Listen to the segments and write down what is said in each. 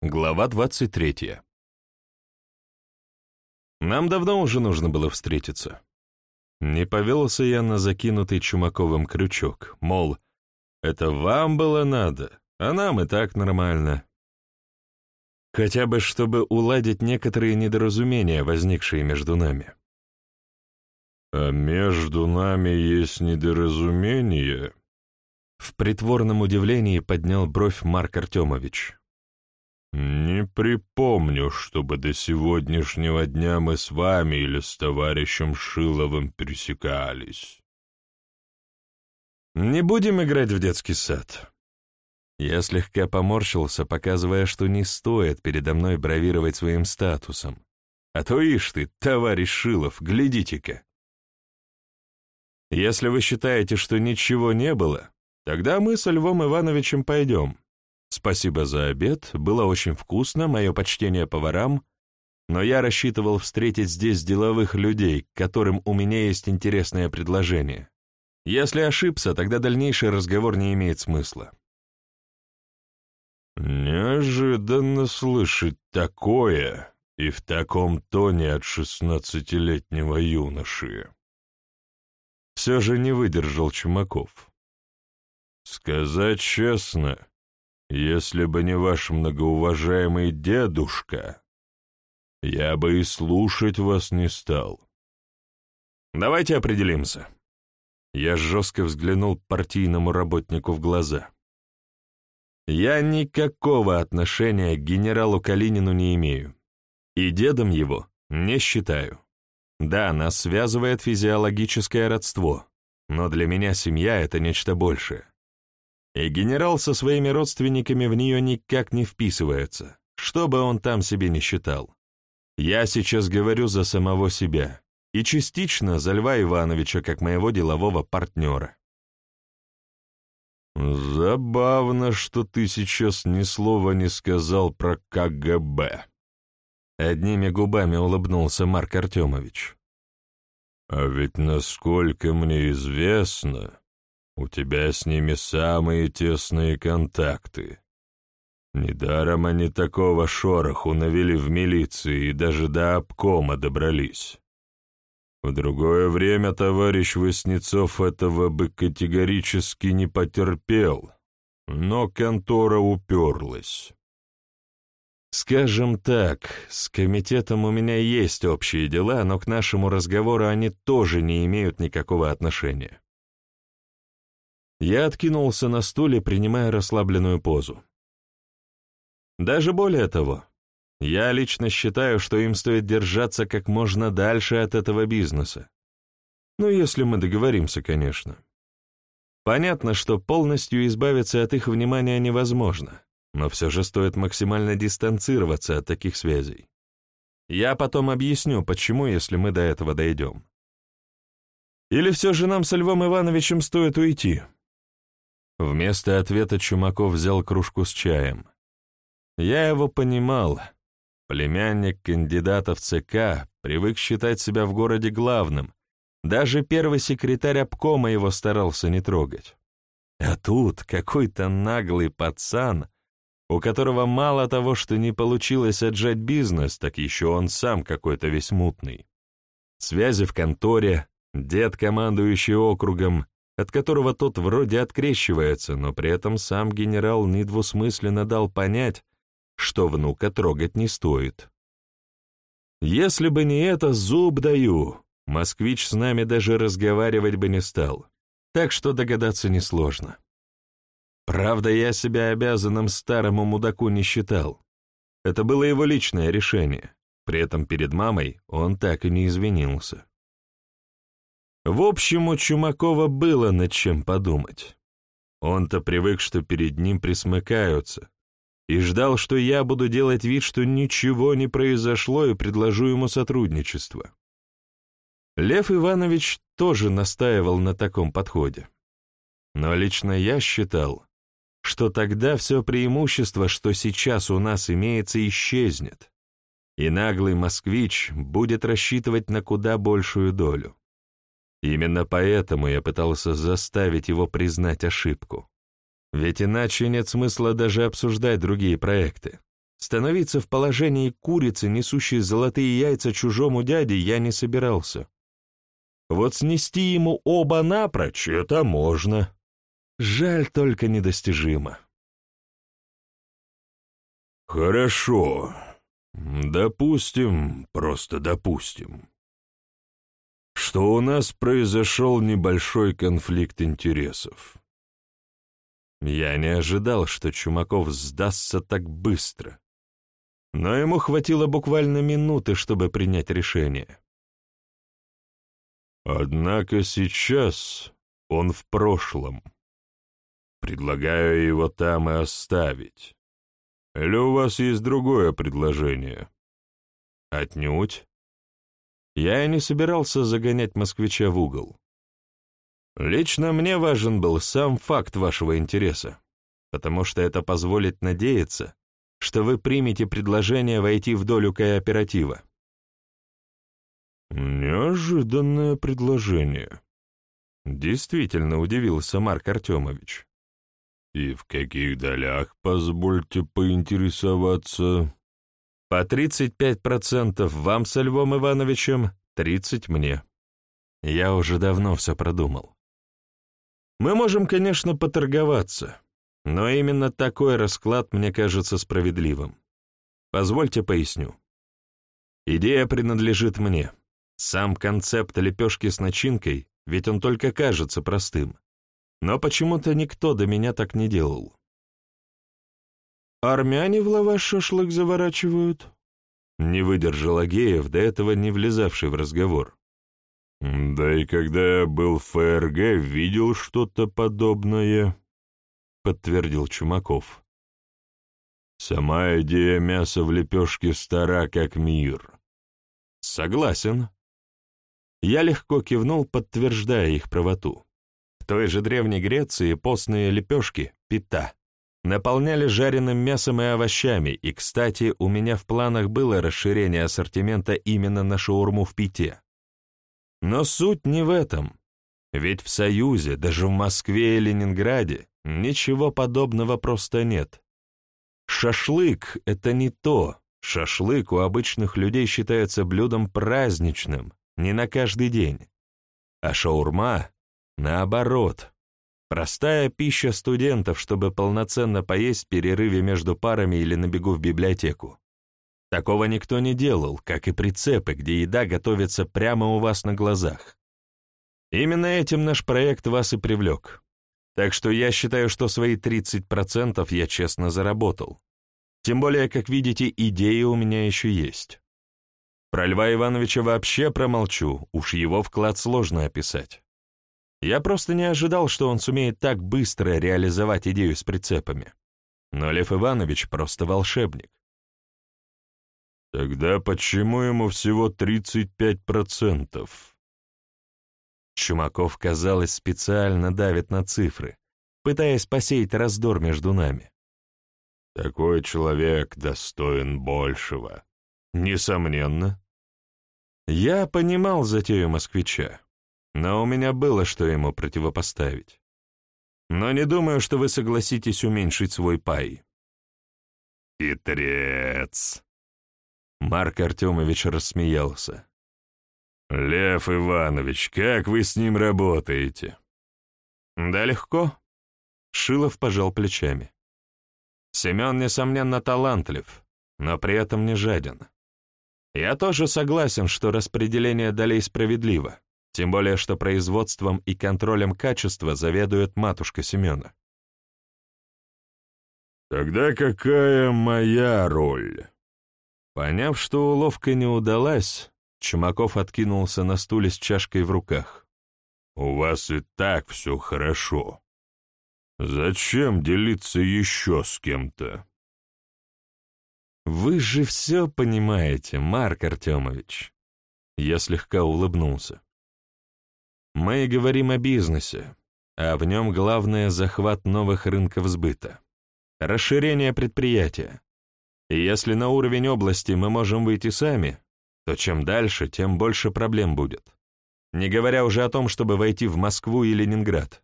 Глава 23. Нам давно уже нужно было встретиться. Не повелся я на закинутый Чумаковым крючок, мол, это вам было надо, а нам и так нормально. Хотя бы, чтобы уладить некоторые недоразумения, возникшие между нами. «А между нами есть недоразумение?» В притворном удивлении поднял бровь Марк Артемович. «Не припомню, чтобы до сегодняшнего дня мы с вами или с товарищем Шиловым пересекались». «Не будем играть в детский сад». Я слегка поморщился, показывая, что не стоит передо мной бравировать своим статусом. А то ишь ты, товарищ Шилов, глядите-ка. Если вы считаете, что ничего не было, тогда мы со Львом Ивановичем пойдем. Спасибо за обед, было очень вкусно, мое почтение поварам, но я рассчитывал встретить здесь деловых людей, к которым у меня есть интересное предложение. Если ошибся, тогда дальнейший разговор не имеет смысла. Неожиданно слышать такое и в таком тоне от шестнадцатилетнего юноши. Все же не выдержал Чумаков. Сказать честно, если бы не ваш многоуважаемый дедушка, я бы и слушать вас не стал. Давайте определимся. Я жестко взглянул партийному работнику в глаза. Я никакого отношения к генералу Калинину не имею. И дедом его не считаю. Да, нас связывает физиологическое родство, но для меня семья — это нечто большее. И генерал со своими родственниками в нее никак не вписывается, что бы он там себе не считал. Я сейчас говорю за самого себя и частично за Льва Ивановича как моего делового партнера. «Забавно, что ты сейчас ни слова не сказал про КГБ», — одними губами улыбнулся Марк Артемович. «А ведь, насколько мне известно, у тебя с ними самые тесные контакты. Недаром они такого шороху навели в милиции и даже до обкома добрались. В другое время товарищ Васнецов этого бы категорически не потерпел, но контора уперлась. Скажем так, с комитетом у меня есть общие дела, но к нашему разговору они тоже не имеют никакого отношения. Я откинулся на стуле, принимая расслабленную позу. Даже более того, я лично считаю, что им стоит держаться как можно дальше от этого бизнеса. Ну, если мы договоримся, конечно. Понятно, что полностью избавиться от их внимания невозможно, но все же стоит максимально дистанцироваться от таких связей. Я потом объясню, почему, если мы до этого дойдем. Или все же нам со Львом Ивановичем стоит уйти? Вместо ответа Чумаков взял кружку с чаем. Я его понимал. Племянник кандидата в ЦК привык считать себя в городе главным. Даже первый секретарь обкома его старался не трогать. А тут какой-то наглый пацан, у которого мало того, что не получилось отжать бизнес, так еще он сам какой-то весь мутный. Связи в конторе, дед, командующий округом, от которого тот вроде открещивается, но при этом сам генерал недвусмысленно дал понять, что внука трогать не стоит. Если бы не это, зуб даю, москвич с нами даже разговаривать бы не стал, так что догадаться несложно. Правда, я себя обязанным старому мудаку не считал. Это было его личное решение, при этом перед мамой он так и не извинился. В общем, у Чумакова было над чем подумать. Он-то привык, что перед ним присмыкаются, и ждал, что я буду делать вид, что ничего не произошло, и предложу ему сотрудничество. Лев Иванович тоже настаивал на таком подходе. Но лично я считал, что тогда все преимущество, что сейчас у нас имеется, исчезнет, и наглый москвич будет рассчитывать на куда большую долю. Именно поэтому я пытался заставить его признать ошибку. Ведь иначе нет смысла даже обсуждать другие проекты. Становиться в положении курицы, несущей золотые яйца чужому дяде, я не собирался. Вот снести ему оба напрочь — это можно. Жаль только недостижимо. Хорошо. Допустим, просто допустим, что у нас произошел небольшой конфликт интересов. Я не ожидал, что Чумаков сдастся так быстро. Но ему хватило буквально минуты, чтобы принять решение. Однако сейчас он в прошлом. Предлагаю его там и оставить. Или у вас есть другое предложение? Отнюдь. Я и не собирался загонять москвича в угол. Лично мне важен был сам факт вашего интереса, потому что это позволит надеяться, что вы примете предложение войти в долю кооператива. Неожиданное предложение. Действительно удивился Марк Артемович. И в каких долях, позвольте поинтересоваться? По 35% вам со Львом Ивановичем, 30 мне. Я уже давно все продумал. Мы можем, конечно, поторговаться, но именно такой расклад мне кажется справедливым. Позвольте поясню. Идея принадлежит мне. Сам концепт лепешки с начинкой, ведь он только кажется простым. Но почему-то никто до меня так не делал. «Армяне в лаваш шашлык заворачивают?» Не выдержал Агеев, до этого не влезавший в разговор. «Да и когда я был в ФРГ, видел что-то подобное», — подтвердил Чумаков. «Сама идея мяса в лепешке стара, как мир». «Согласен», я легко кивнул, подтверждая их правоту. В той же Древней Греции постные лепешки, пита, наполняли жареным мясом и овощами, и, кстати, у меня в планах было расширение ассортимента именно на шаурму в пите. Но суть не в этом. Ведь в Союзе, даже в Москве и Ленинграде, ничего подобного просто нет. Шашлык — это не то. Шашлык у обычных людей считается блюдом праздничным, не на каждый день. А шаурма, наоборот, простая пища студентов, чтобы полноценно поесть в перерыве между парами или на бегу в библиотеку. Такого никто не делал, как и прицепы, где еда готовится прямо у вас на глазах. Именно этим наш проект вас и привлек. Так что я считаю, что свои 30% я честно заработал. Тем более, как видите, идеи у меня еще есть. Про Льва Ивановича вообще промолчу, уж его вклад сложно описать. Я просто не ожидал, что он сумеет так быстро реализовать идею с прицепами. Но Лев Иванович просто волшебник. Тогда почему ему всего 35%? Чумаков, казалось, специально давит на цифры, пытаясь посеять раздор между нами. Такой человек достоин большего. Несомненно. Я понимал затею москвича, но у меня было что ему противопоставить. Но не думаю, что вы согласитесь уменьшить свой пай. Хитрец. Марк Артемович рассмеялся. «Лев Иванович, как вы с ним работаете?» «Да легко», — Шилов пожал плечами. «Семен, несомненно, талантлив, но при этом не жаден. Я тоже согласен, что распределение долей справедливо, тем более что производством и контролем качества заведует матушка Семена. «Тогда какая моя роль?» Поняв, что уловка не удалась, Чумаков откинулся на стуле с чашкой в руках. «У вас и так все хорошо. Зачем делиться еще с кем-то?» «Вы же все понимаете, Марк Артемович!» Я слегка улыбнулся. «Мы говорим о бизнесе, а в нем главное — захват новых рынков сбыта, расширение предприятия. И если на уровень области мы можем выйти сами, то чем дальше, тем больше проблем будет. Не говоря уже о том, чтобы войти в Москву и Ленинград.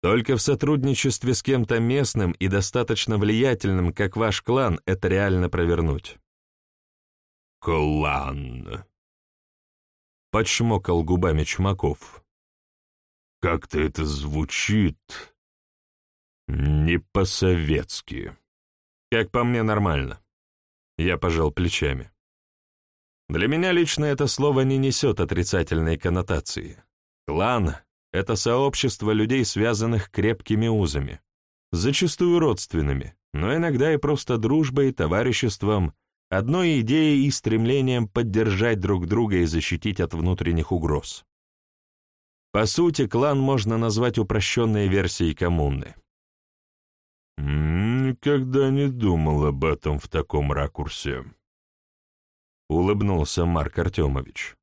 Только в сотрудничестве с кем-то местным и достаточно влиятельным, как ваш клан, это реально провернуть. «Клан!» — подшмокал губами Чумаков. «Как-то это звучит не по-советски». «Как по мне, нормально». Я пожал плечами. Для меня лично это слово не несет отрицательной коннотации. Клан — это сообщество людей, связанных крепкими узами, зачастую родственными, но иногда и просто дружбой, товариществом, одной идеей и стремлением поддержать друг друга и защитить от внутренних угроз. По сути, клан можно назвать упрощенной версией коммуны. «Никогда не думал об этом в таком ракурсе», — улыбнулся Марк Артемович.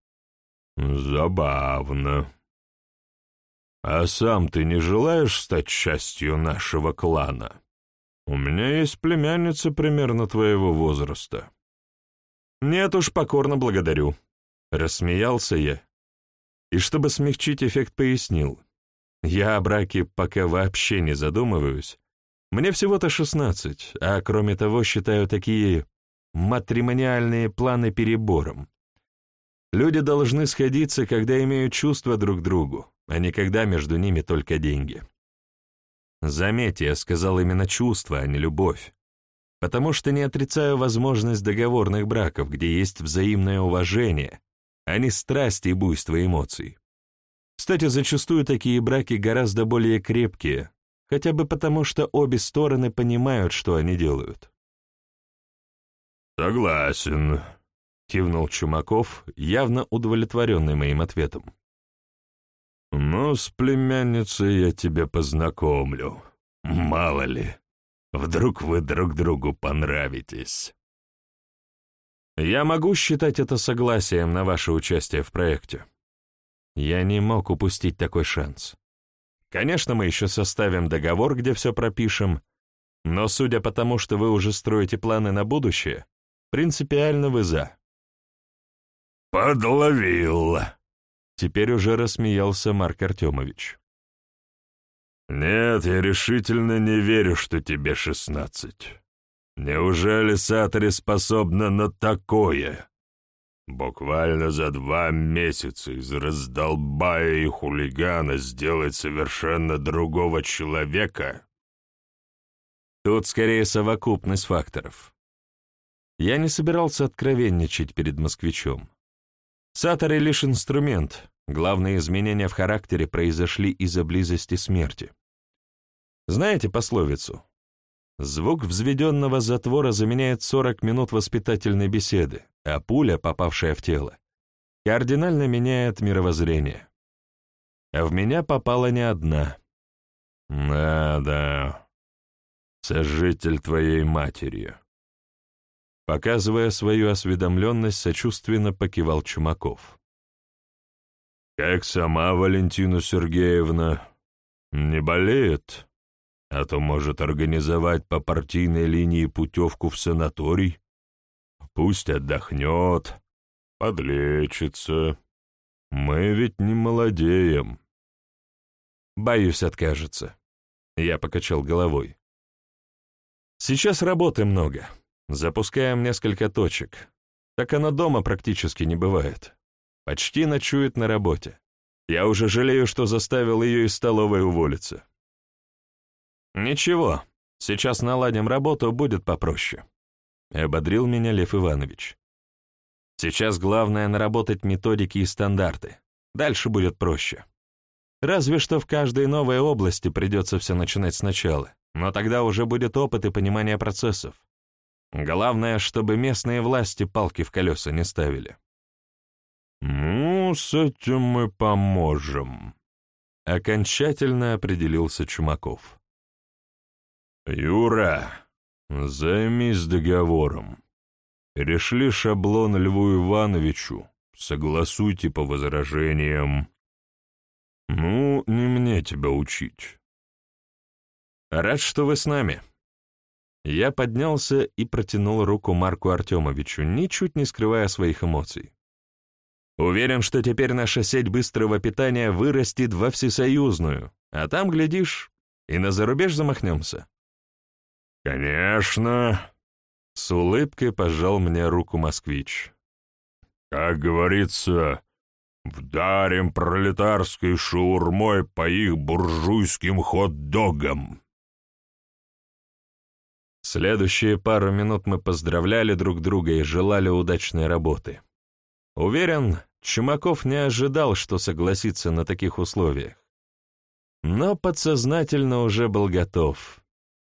«Забавно. А сам ты не желаешь стать частью нашего клана? У меня есть племянница примерно твоего возраста». «Нет уж, покорно благодарю», — рассмеялся я. И чтобы смягчить эффект, пояснил. «Я о браке пока вообще не задумываюсь. Мне всего-то шестнадцать, а кроме того считаю такие матримониальные планы перебором. Люди должны сходиться, когда имеют чувства друг к другу, а не когда между ними только деньги. Заметьте, я сказал именно чувства, а не любовь. Потому что не отрицаю возможность договорных браков, где есть взаимное уважение, а не страсть и буйство эмоций. Кстати, зачастую такие браки гораздо более крепкие, хотя бы потому, что обе стороны понимают, что они делают. «Согласен», — кивнул Чумаков, явно удовлетворенный моим ответом. «Ну, с племянницей я тебя познакомлю. Мало ли, вдруг вы друг другу понравитесь». «Я могу считать это согласием на ваше участие в проекте?» Я не мог упустить такой шанс. Конечно, мы еще составим договор, где все пропишем, но судя по тому, что вы уже строите планы на будущее, Принципиально вы за. «Подловил!» Теперь уже рассмеялся Марк Артемович. «Нет, я решительно не верю, что тебе шестнадцать. Неужели Сатори способна на такое? Буквально за два месяца из раздолбая и хулигана сделать совершенно другого человека?» Тут скорее совокупность факторов. Я не собирался откровенничать перед москвичом. Сатори лишь инструмент, главные изменения в характере произошли из-за близости смерти. Знаете пословицу? Звук взведенного затвора заменяет 40 минут воспитательной беседы, а пуля, попавшая в тело, кардинально меняет мировоззрение. А в меня попала не одна. Да-да, сожитель твоей матерью. Показывая свою осведомленность, сочувственно покивал Чумаков. «Как сама Валентина Сергеевна? Не болеет? А то может организовать по партийной линии путевку в санаторий? Пусть отдохнет, подлечится. Мы ведь не молодеем». «Боюсь, откажется». Я покачал головой. «Сейчас работы много». Запускаем несколько точек. Так она дома практически не бывает. Почти ночует на работе. Я уже жалею, что заставил ее из столовой уволиться. Ничего, сейчас наладим работу, будет попроще. Ободрил меня Лев Иванович. Сейчас главное наработать методики и стандарты. Дальше будет проще. Разве что в каждой новой области придется все начинать сначала, но тогда уже будет опыт и понимание процессов. Главное, чтобы местные власти палки в колеса не ставили. «Ну, с этим мы поможем», — окончательно определился Чумаков. «Юра, займись договором. Перешли шаблон Льву Ивановичу, согласуйте по возражениям. Ну, не мне тебя учить». «Рад, что вы с нами», я поднялся и протянул руку Марку Артемовичу, ничуть не скрывая своих эмоций. Уверен, что теперь наша сеть быстрого питания вырастет во всесоюзную, а там, глядишь, И на зарубеж замахнемся?» «Конечно!» — с улыбкой пожал мне руку москвич. «Как говорится, вдарим пролетарской шаурмой по их буржуйским хот-догам!» Следующие пару минут мы поздравляли друг друга и желали удачной работы. Уверен, Чумаков не ожидал, что согласится на таких условиях. Но подсознательно уже был готов.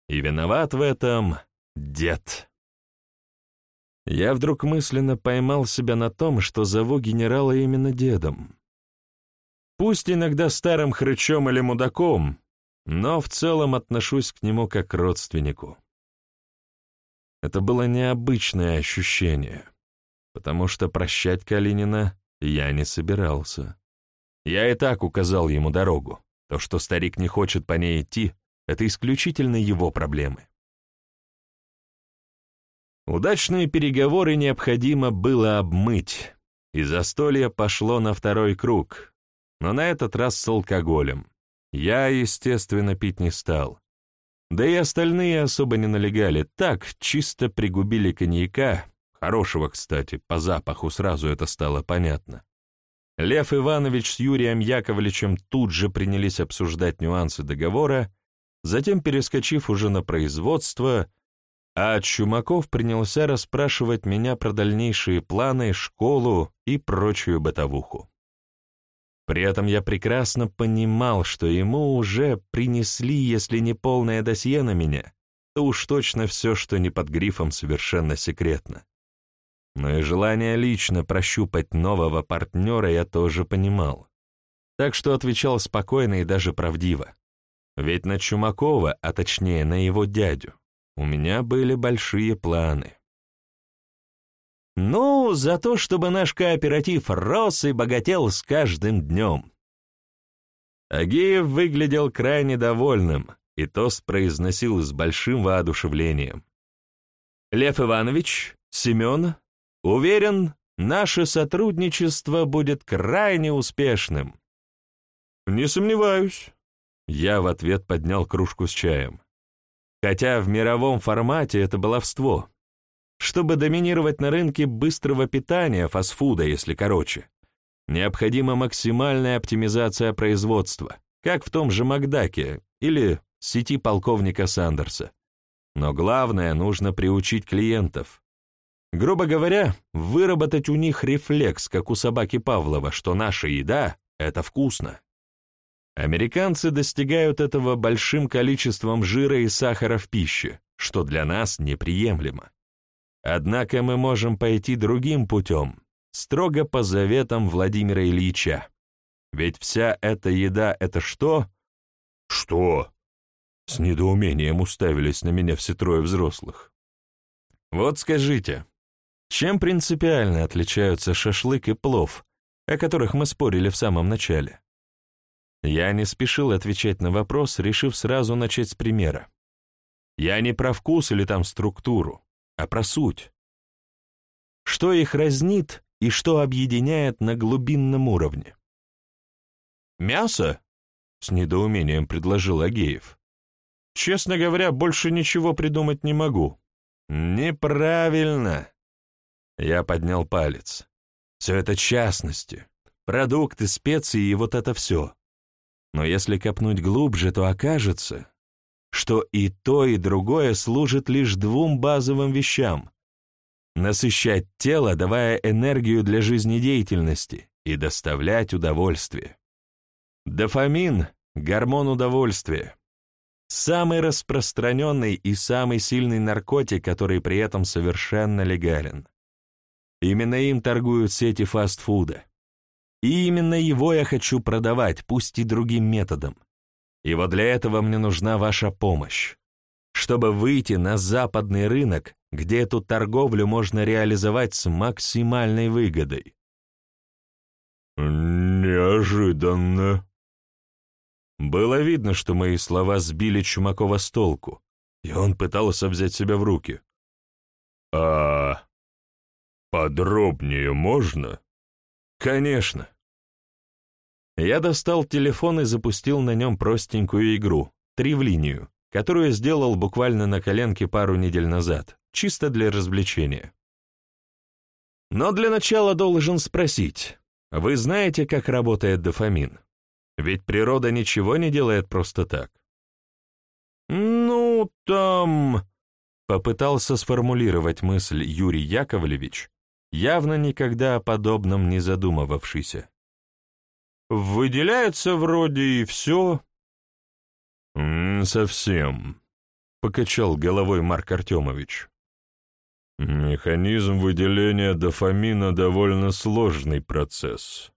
И виноват в этом дед. Я вдруг мысленно поймал себя на том, что зову генерала именно дедом. Пусть иногда старым хрычом или мудаком, но в целом отношусь к нему как к родственнику. Это было необычное ощущение, потому что прощать Калинина я не собирался. Я и так указал ему дорогу. То, что старик не хочет по ней идти, это исключительно его проблемы. Удачные переговоры необходимо было обмыть, и застолье пошло на второй круг, но на этот раз с алкоголем. Я, естественно, пить не стал. Да и остальные особо не налегали, так, чисто пригубили коньяка, хорошего, кстати, по запаху сразу это стало понятно. Лев Иванович с Юрием Яковлевичем тут же принялись обсуждать нюансы договора, затем, перескочив уже на производство, а Чумаков принялся расспрашивать меня про дальнейшие планы, школу и прочую бытовуху. При этом я прекрасно понимал, что ему уже принесли, если не полное досье на меня, то уж точно все, что не под грифом совершенно секретно. Но и желание лично прощупать нового партнера я тоже понимал. Так что отвечал спокойно и даже правдиво. Ведь на Чумакова, а точнее на его дядю, у меня были большие планы. Ну, за то, чтобы наш кооператив рос и богател с каждым днем. Агеев выглядел крайне довольным, и тост произносил с большим воодушевлением. «Лев Иванович, Семен, Уверен, наше сотрудничество будет крайне успешным. Не сомневаюсь. Я в ответ поднял кружку с чаем. Хотя в мировом формате это баловство. Чтобы доминировать на рынке быстрого питания, фастфуда, если короче, необходима максимальная оптимизация производства, как в том же Макдаке или сети полковника Сандерса. Но главное, нужно приучить клиентов, Грубо говоря, выработать у них рефлекс, как у собаки Павлова, что наша еда — это вкусно. Американцы достигают этого большим количеством жира и сахара в пище, что для нас неприемлемо. Однако мы можем пойти другим путем, строго по заветам Владимира Ильича. Ведь вся эта еда — это что? Что? С недоумением уставились на меня все трое взрослых. Вот скажите, чем принципиально отличаются шашлык и плов, о которых мы спорили в самом начале? Я не спешил отвечать на вопрос, решив сразу начать с примера. Я не про вкус или там структуру, а про суть. Что их разнит и что объединяет на глубинном уровне? «Мясо?» — с недоумением предложил Агеев. «Честно говоря, больше ничего придумать не могу». «Неправильно!» Я поднял палец. Все это частности, продукты, специи и вот это все. Но если копнуть глубже, то окажется, что и то, и другое служит лишь двум базовым вещам — насыщать тело, давая энергию для жизнедеятельности, и доставлять удовольствие. Дофамин — гормон удовольствия. Самый распространенный и самый сильный наркотик, который при этом совершенно легален. Именно им торгуют сети фастфуда. И именно его я хочу продавать, пусть и другим методом. И вот для этого мне нужна ваша помощь. Чтобы выйти на западный рынок, где эту торговлю можно реализовать с максимальной выгодой. «Неожиданно». Было видно, что мои слова сбили Чумакова с толку, и он пытался взять себя в руки. «А «Подробнее можно?» «Конечно». Я достал телефон и запустил на нем простенькую игру, три в линию, которую сделал буквально на коленке пару недель назад, чисто для развлечения. Но для начала должен спросить, вы знаете, как работает дофамин? Ведь природа ничего не делает просто так. «Ну, там...» — попытался сформулировать мысль Юрий Яковлевич, явно никогда о подобном не задумывавшийся. «Выделяется вроде и все». «Не совсем», — покачал головой Марк Артемович. Механизм выделения дофамина довольно сложный процесс.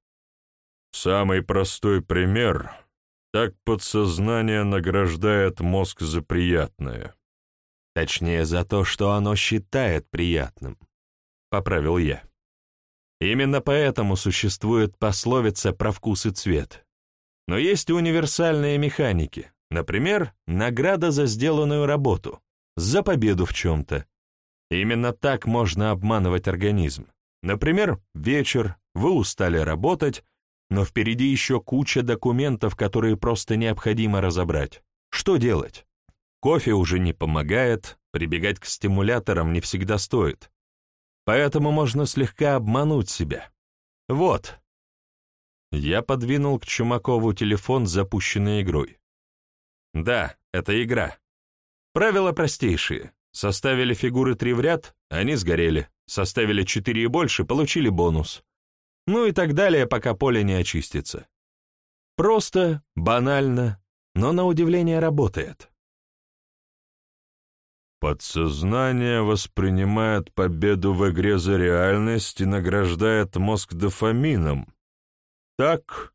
Самый простой пример — так подсознание награждает мозг за приятное. Точнее, за то, что оно считает приятным, — поправил я. Именно поэтому существует пословица про вкус и цвет. Но есть универсальные механики, например, награда за сделанную работу, за победу в чем-то, Именно так можно обманывать организм. Например, вечер, вы устали работать, но впереди еще куча документов, которые просто необходимо разобрать. Что делать? Кофе уже не помогает, прибегать к стимуляторам не всегда стоит. Поэтому можно слегка обмануть себя. Вот. Я подвинул к Чумакову телефон с запущенной игрой. Да, это игра. Правила простейшие. Составили фигуры три в ряд, они сгорели. Составили четыре и больше, получили бонус. Ну и так далее, пока поле не очистится. Просто, банально, но на удивление работает. Подсознание воспринимает победу в игре за реальность и награждает мозг дофамином. Так?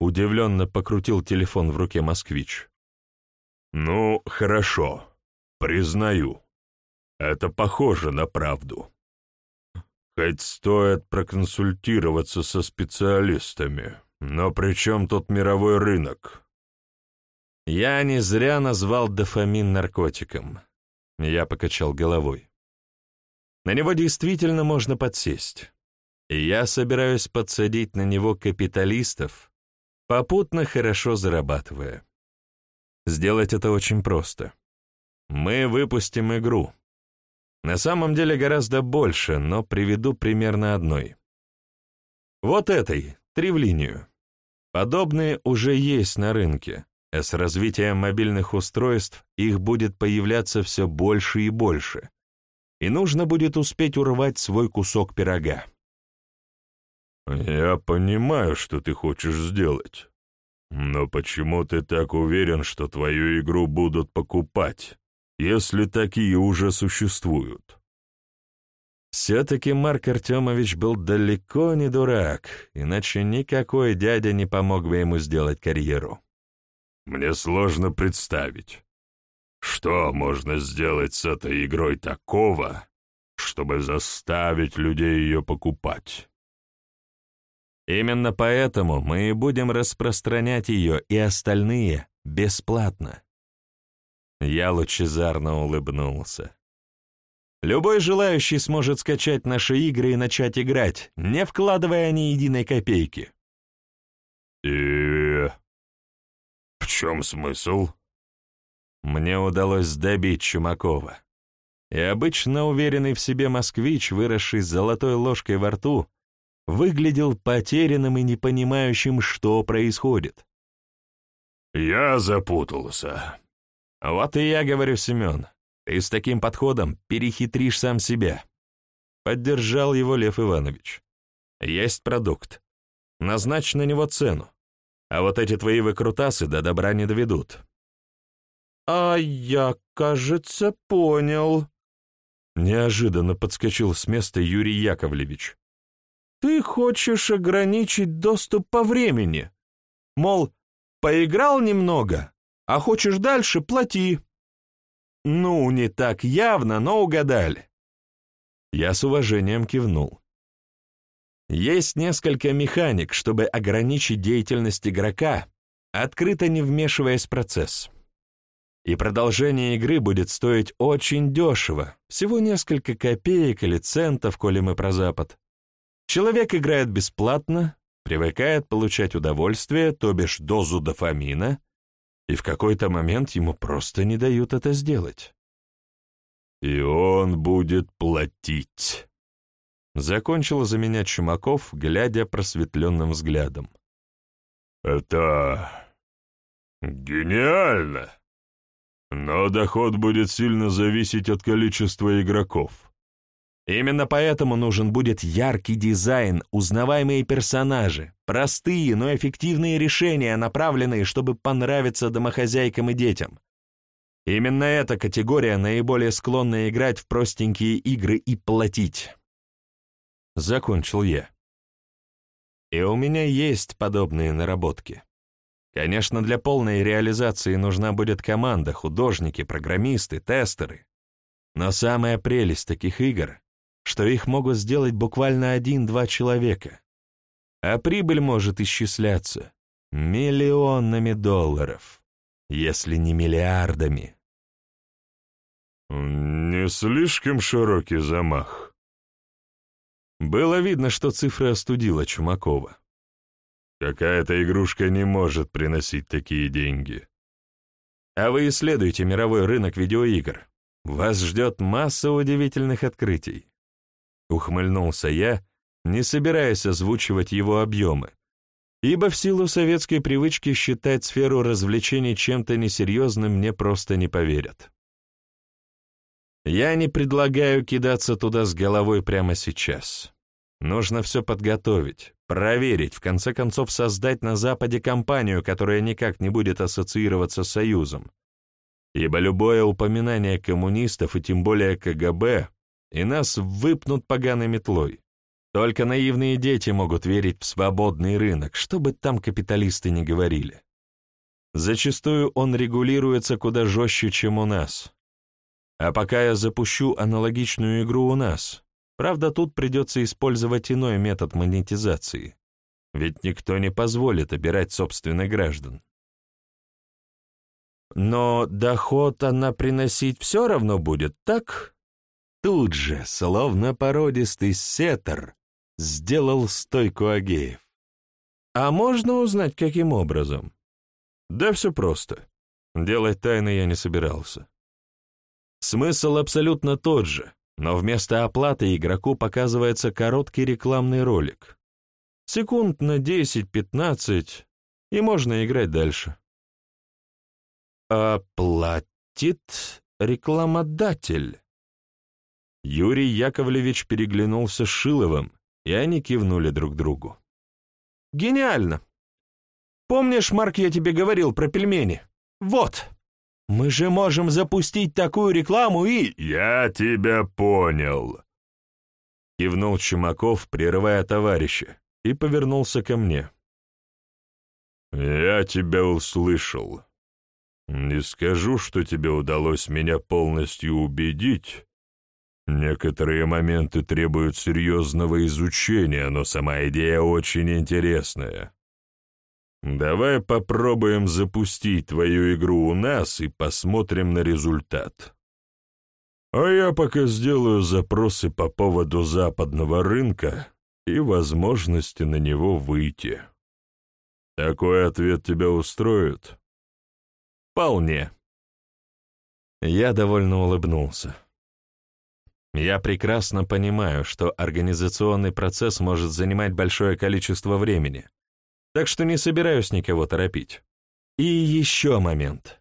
Удивленно покрутил телефон в руке москвич. Ну, хорошо. Признаю, это похоже на правду. Хоть стоит проконсультироваться со специалистами, но при чем тут мировой рынок? Я не зря назвал дофамин наркотиком. Я покачал головой. На него действительно можно подсесть. И я собираюсь подсадить на него капиталистов, попутно хорошо зарабатывая. Сделать это очень просто. Мы выпустим игру. На самом деле гораздо больше, но приведу примерно одной. Вот этой, три в линию. Подобные уже есть на рынке, с развитием мобильных устройств их будет появляться все больше и больше, и нужно будет успеть урвать свой кусок пирога. «Я понимаю, что ты хочешь сделать, но почему ты так уверен, что твою игру будут покупать?» если такие уже существуют. Все-таки Марк Артемович был далеко не дурак, иначе никакой дядя не помог бы ему сделать карьеру. Мне сложно представить, что можно сделать с этой игрой такого, чтобы заставить людей ее покупать. Именно поэтому мы и будем распространять ее и остальные бесплатно. Я лучезарно улыбнулся. Любой желающий сможет скачать наши игры и начать играть, не вкладывая ни единой копейки. И... в чем смысл? Мне удалось добить Чумакова. И обычно уверенный в себе москвич, выросший с золотой ложкой во рту, выглядел потерянным и не понимающим, что происходит. «Я запутался», «Вот и я говорю, Семен, ты с таким подходом перехитришь сам себя». Поддержал его Лев Иванович. «Есть продукт. Назначь на него цену. А вот эти твои выкрутасы до добра не доведут». «А я, кажется, понял». Неожиданно подскочил с места Юрий Яковлевич. «Ты хочешь ограничить доступ по времени? Мол, поиграл немного, а хочешь дальше — плати». «Ну, не так явно, но угадали». Я с уважением кивнул. Есть несколько механик, чтобы ограничить деятельность игрока, открыто не вмешиваясь в процесс. И продолжение игры будет стоить очень дешево, всего несколько копеек или центов, коли мы про Запад. Человек играет бесплатно, привыкает получать удовольствие, то бишь дозу дофамина, и в какой-то момент ему просто не дают это сделать. «И он будет платить», — закончил за меня Чумаков, глядя просветленным взглядом. «Это гениально! Но доход будет сильно зависеть от количества игроков». Именно поэтому нужен будет яркий дизайн, узнаваемые персонажи, простые, но эффективные решения, направленные, чтобы понравиться домохозяйкам и детям. Именно эта категория наиболее склонна играть в простенькие игры и платить. Закончил я. И у меня есть подобные наработки. Конечно, для полной реализации нужна будет команда, художники, программисты, тестеры. Но самая прелесть таких игр что их могут сделать буквально один-два человека. А прибыль может исчисляться миллионами долларов, если не миллиардами. Не слишком широкий замах. Было видно, что цифры остудила Чумакова. Какая-то игрушка не может приносить такие деньги. А вы исследуете мировой рынок видеоигр. Вас ждет масса удивительных открытий. Ухмыльнулся я, не собираясь озвучивать его объемы, ибо в силу советской привычки считать сферу развлечений чем-то несерьезным мне просто не поверят. Я не предлагаю кидаться туда с головой прямо сейчас. Нужно все подготовить, проверить, в конце концов создать на Западе компанию, которая никак не будет ассоциироваться с Союзом. Ибо любое упоминание коммунистов и тем более КГБ и нас выпнут поганой метлой. Только наивные дети могут верить в свободный рынок, что бы там капиталисты ни говорили. Зачастую он регулируется куда жестче, чем у нас. А пока я запущу аналогичную игру у нас, правда, тут придется использовать иной метод монетизации, ведь никто не позволит обирать собственных граждан. Но доход она приносить все равно будет, так? Тут же, словно породистый сеттер, сделал стойку Агеев. А можно узнать, каким образом? Да все просто. Делать тайны я не собирался. Смысл абсолютно тот же, но вместо оплаты игроку показывается короткий рекламный ролик. Секунд на 10-15, и можно играть дальше. Оплатит рекламодатель. Юрий Яковлевич переглянулся с Шиловым, и они кивнули друг другу. «Гениально! Помнишь, Марк, я тебе говорил про пельмени? Вот! Мы же можем запустить такую рекламу и...» «Я тебя понял!» Кивнул Чумаков, прерывая товарища, и повернулся ко мне. «Я тебя услышал. Не скажу, что тебе удалось меня полностью убедить, Некоторые моменты требуют серьезного изучения, но сама идея очень интересная. Давай попробуем запустить твою игру у нас и посмотрим на результат. А я пока сделаю запросы по поводу западного рынка и возможности на него выйти. Такой ответ тебя устроит? Вполне. Я довольно улыбнулся. Я прекрасно понимаю, что организационный процесс может занимать большое количество времени, так что не собираюсь никого торопить. И еще момент.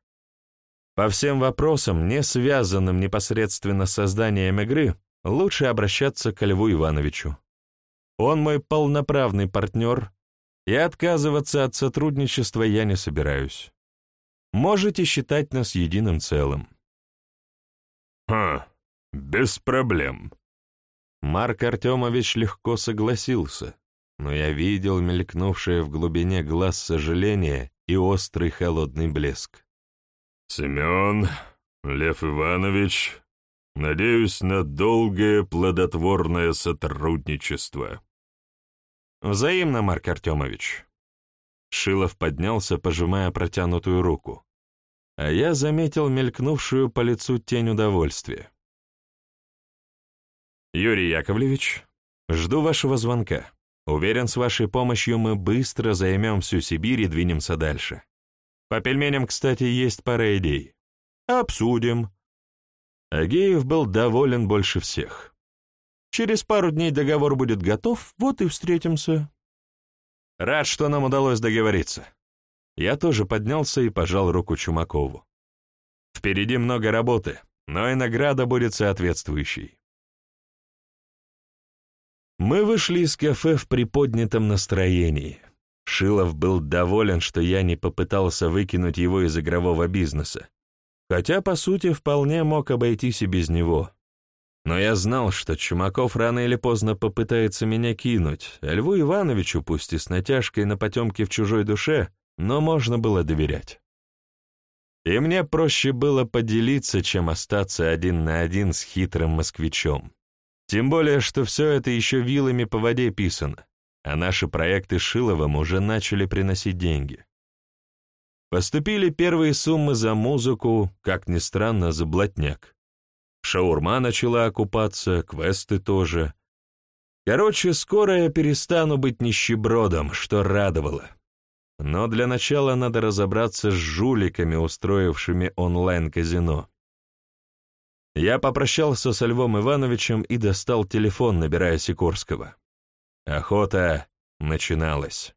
По всем вопросам, не связанным непосредственно с созданием игры, лучше обращаться к Льву Ивановичу. Он мой полноправный партнер, и отказываться от сотрудничества я не собираюсь. Можете считать нас единым целым. «Хм, «Без проблем». Марк Артемович легко согласился, но я видел мелькнувшее в глубине глаз сожаление и острый холодный блеск. «Семен, Лев Иванович, надеюсь на долгое плодотворное сотрудничество». «Взаимно, Марк Артемович». Шилов поднялся, пожимая протянутую руку, а я заметил мелькнувшую по лицу тень удовольствия. Юрий Яковлевич, жду вашего звонка. Уверен, с вашей помощью мы быстро займем всю Сибирь и двинемся дальше. По пельменям, кстати, есть пара идей. Обсудим. Агеев был доволен больше всех. Через пару дней договор будет готов, вот и встретимся. Рад, что нам удалось договориться. Я тоже поднялся и пожал руку Чумакову. Впереди много работы, но и награда будет соответствующей. Мы вышли из кафе в приподнятом настроении. Шилов был доволен, что я не попытался выкинуть его из игрового бизнеса, хотя, по сути, вполне мог обойтись и без него. Но я знал, что Чумаков рано или поздно попытается меня кинуть, а Льву Ивановичу, пусть и с натяжкой на потемке в чужой душе, но можно было доверять. И мне проще было поделиться, чем остаться один на один с хитрым москвичом. Тем более, что все это еще вилами по воде писано, а наши проекты с Шиловым уже начали приносить деньги. Поступили первые суммы за музыку, как ни странно, за блатняк. Шаурма начала окупаться, квесты тоже. Короче, скоро я перестану быть нищебродом, что радовало. Но для начала надо разобраться с жуликами, устроившими онлайн-казино. Я попрощался со Львом Ивановичем и достал телефон, набирая Сикорского. Охота начиналась.